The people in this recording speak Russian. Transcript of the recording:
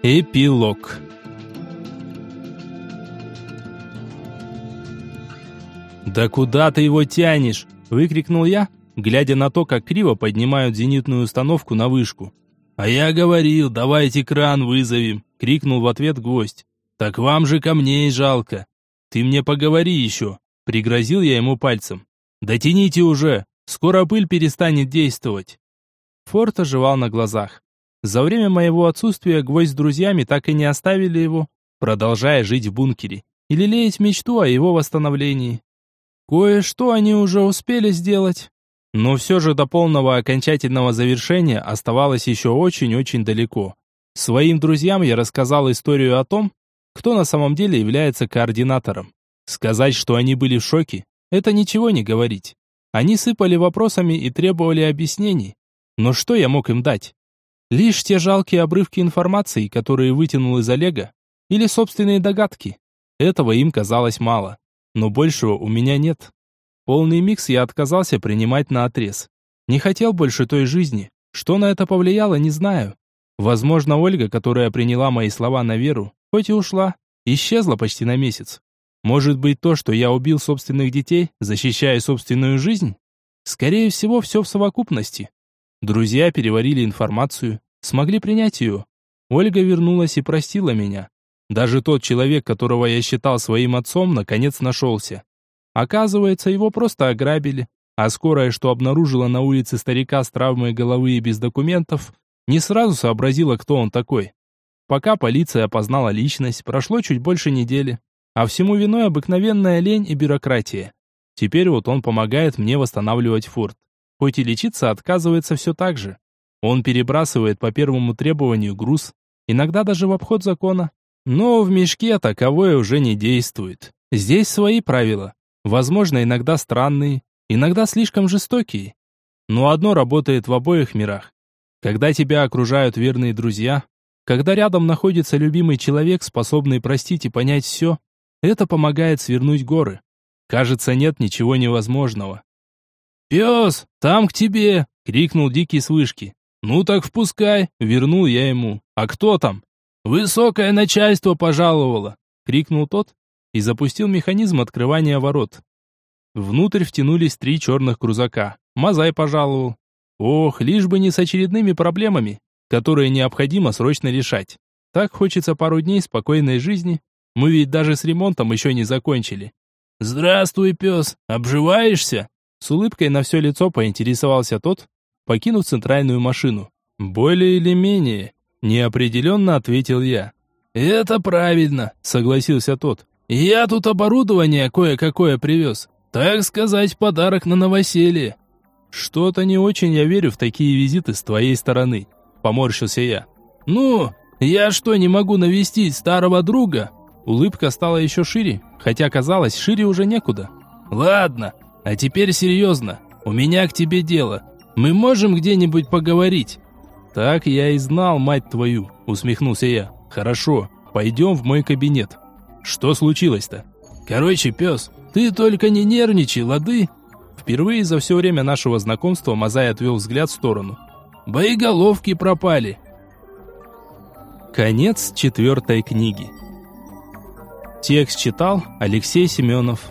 Эпилог «Да куда ты его тянешь?» – выкрикнул я, глядя на то, как криво поднимают зенитную установку на вышку. «А я говорил, давайте кран вызовем!» – крикнул в ответ гвоздь. «Так вам же камней жалко!» «Ты мне поговори еще!» – пригрозил я ему пальцем. «Да тяните уже! Скоро пыль перестанет действовать!» Форт оживал на глазах. За время моего отсутствия гвоздь с друзьями так и не оставили его, продолжая жить в бункере и лелеять мечту о его восстановлении. Кое-что они уже успели сделать, но все же до полного окончательного завершения оставалось еще очень-очень далеко. Своим друзьям я рассказал историю о том, кто на самом деле является координатором. Сказать, что они были в шоке, это ничего не говорить. Они сыпали вопросами и требовали объяснений. Но что я мог им дать? Лишь те жалкие обрывки информации, которые вытянул из Олега, или собственные догадки. Этого им казалось мало но большего у меня нет. Полный микс я отказался принимать на отрез. Не хотел больше той жизни. Что на это повлияло, не знаю. Возможно, Ольга, которая приняла мои слова на веру, хоть и ушла, исчезла почти на месяц. Может быть, то, что я убил собственных детей, защищая собственную жизнь? Скорее всего, все в совокупности. Друзья переварили информацию, смогли принять ее. Ольга вернулась и простила меня. Даже тот человек, которого я считал своим отцом, наконец нашелся. Оказывается, его просто ограбили, а скорая, что обнаружила на улице старика с травмой головы и без документов, не сразу сообразила, кто он такой. Пока полиция опознала личность, прошло чуть больше недели, а всему виной обыкновенная лень и бюрократия. Теперь вот он помогает мне восстанавливать форт. Хоть и лечиться отказывается все так же. Он перебрасывает по первому требованию груз, иногда даже в обход закона. Но в мешке таковое уже не действует. Здесь свои правила. Возможно, иногда странные, иногда слишком жестокие. Но одно работает в обоих мирах. Когда тебя окружают верные друзья, когда рядом находится любимый человек, способный простить и понять все, это помогает свернуть горы. Кажется, нет ничего невозможного. «Пес, там к тебе!» — крикнул Дикий с вышки. «Ну так впускай!» — вернул я ему. «А кто там?» «Высокое начальство пожаловало!» — крикнул тот и запустил механизм открывания ворот. Внутрь втянулись три черных крузака. Мазай пожаловал. Ох, лишь бы не с очередными проблемами, которые необходимо срочно решать. Так хочется пару дней спокойной жизни. Мы ведь даже с ремонтом еще не закончили. «Здравствуй, пес! Обживаешься?» С улыбкой на все лицо поинтересовался тот, покинув центральную машину. «Более или менее», Неопределенно ответил я. «Это правильно», — согласился тот. «Я тут оборудование кое-какое привез. Так сказать, подарок на новоселье». «Что-то не очень я верю в такие визиты с твоей стороны», — поморщился я. «Ну, я что, не могу навестить старого друга?» Улыбка стала еще шире, хотя казалось, шире уже некуда. «Ладно, а теперь серьезно. У меня к тебе дело. Мы можем где-нибудь поговорить?» «Так я и знал, мать твою!» — усмехнулся я. «Хорошо, пойдем в мой кабинет». «Что случилось-то?» «Короче, пес, ты только не нервничай, лады?» Впервые за все время нашего знакомства Мазай отвел взгляд в сторону. «Боеголовки пропали!» Конец четвертой книги. Текст читал Алексей Семенов.